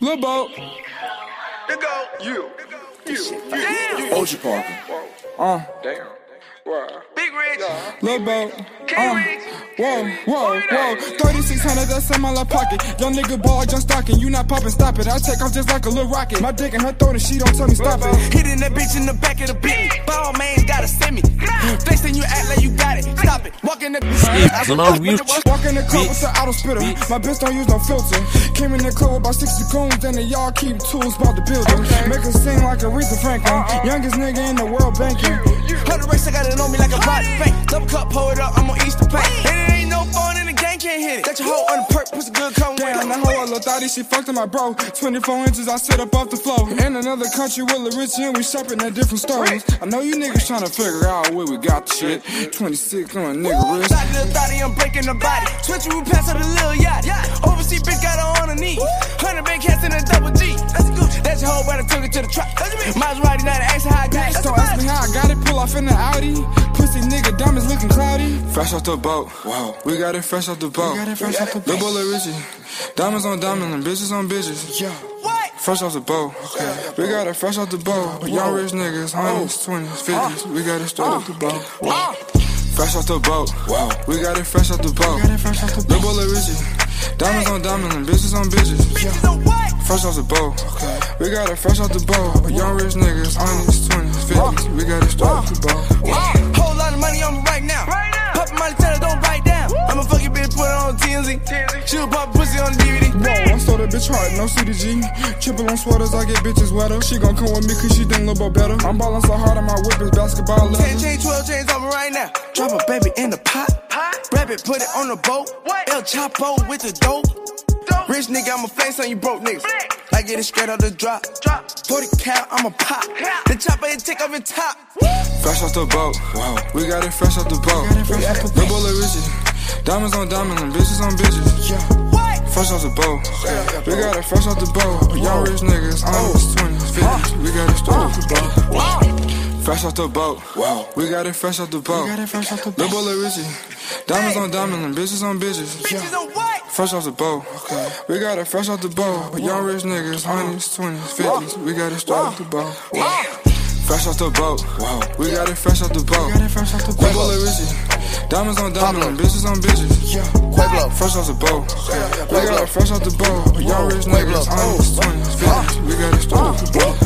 Lil Boat. The go. You. You. Damn. OG Parker. Uh, Damn. Wow. Big Rich. Lil Boat. King Uh, whoa, whoa, whoa. 3600, that's in my left pocket. Young nigga ball, just stocking. You not popping, stop it. I take off just like a little rocket. My dick in her throat and she don't tell me stop it. Hitting that bitch in the back of the beat. Ball man it. Walk in the Walk in the club with the auto spitter. My bitch don't use no filter. Came in the club with about 60 coons, and they y'all keep tools about the building. Make her sing like Aretha Franklin. Youngest nigga in the world banking. Hundred race, I got it on me like a body bank. Double cup, pour it up, I'm on Easter paint. And it ain't no phone in the gang, can't hit it. Got your hoe on the perk, pussy good, come with Damn, it. that hoe a little thotty, she fucked in my bro. 24 inches, I sit up off the floor. In another country with Lil Richie, and we shopping at different stores. I know you niggas trying to figure out where we got the shit. 26 on a nigga wrist. Shot little thotty, I'm breaking the body. Switching we pass her the little yacht. Overseas bitch got her on her knee. Hundred big cats in a double G. That's good. That's your whole brother took it to the trap. Maserati, not ask how got it, pull off in the Audi. Pussy nigga, diamonds looking cloudy. Fresh off the boat. Wow. We got it fresh off the boat. We got it fresh off the boat. Lil Bullet Richie. Diamonds on diamonds and bitches on bitches. Yeah. What? Fresh off the boat. Okay. We got it fresh off the boat. Young rich niggas, hundreds, twenties, fifties. We got it straight off the boat. Fresh off the boat. Wow. We got it fresh off the boat. Lil Bullet Richie. Diamonds on diamonds and bitches on bitches. Bitches on what? Fresh off the boat. We got it fresh off the boat. Young rich niggas, hundreds, twenties, fifties. We got it straight off the boat. Uh, uh, whole lot of money on me right now. Right now. Poppin' money, tell her don't write down. I'ma fuck your bitch, put it on TMZ. TMZ. She'll pop pussy on the DVD. Whoa, I stole that bitch hard, no CDG. Triple on sweaters, I get bitches wetter. She gon' come with me cause she think Lil Bo better. I'm ballin' so hard on my whip is basketball 10 leather. chains, 12 chains on me right now. Drop a baby in the pot. Pot. Wrap it, put it on the boat. What? El Chapo with the dope. Dope. Rich nigga, I'ma flex on you broke niggas. Flex. I get it straight out the drop. Drop. 40 cal, I'ma pop. Yeah. The chopper, it take off the top. Fresh off the boat. Wow. We got it fresh off the boat. Lil Bullet Richie. Diamonds on diamonds and bitches on bitches. Yeah. What? Fresh off the boat. We got it fresh off the boat. Young rich niggas, hundreds, twenties, fifties. We got it straight off the boat. Wow. Fresh off the boat. Wow. We got it fresh off the boat. Lil Bullet Richie. Diamonds on diamonds and bitches on bitches. Bitches on what? Fresh off the boat. Okay. We got it fresh off the boat. Young rich niggas, hundreds, twenties, fifties. We got it straight off the boat. Fresh off the boat. We got it fresh off the boat. Lil Bullet Richie. Diamonds on diamonds and bitches on bitches. Yeah. Quavo. Fresh off the boat. We got it fresh off the boat. Young rich niggas, hundreds, twenties, fifties. We got it straight off the boat.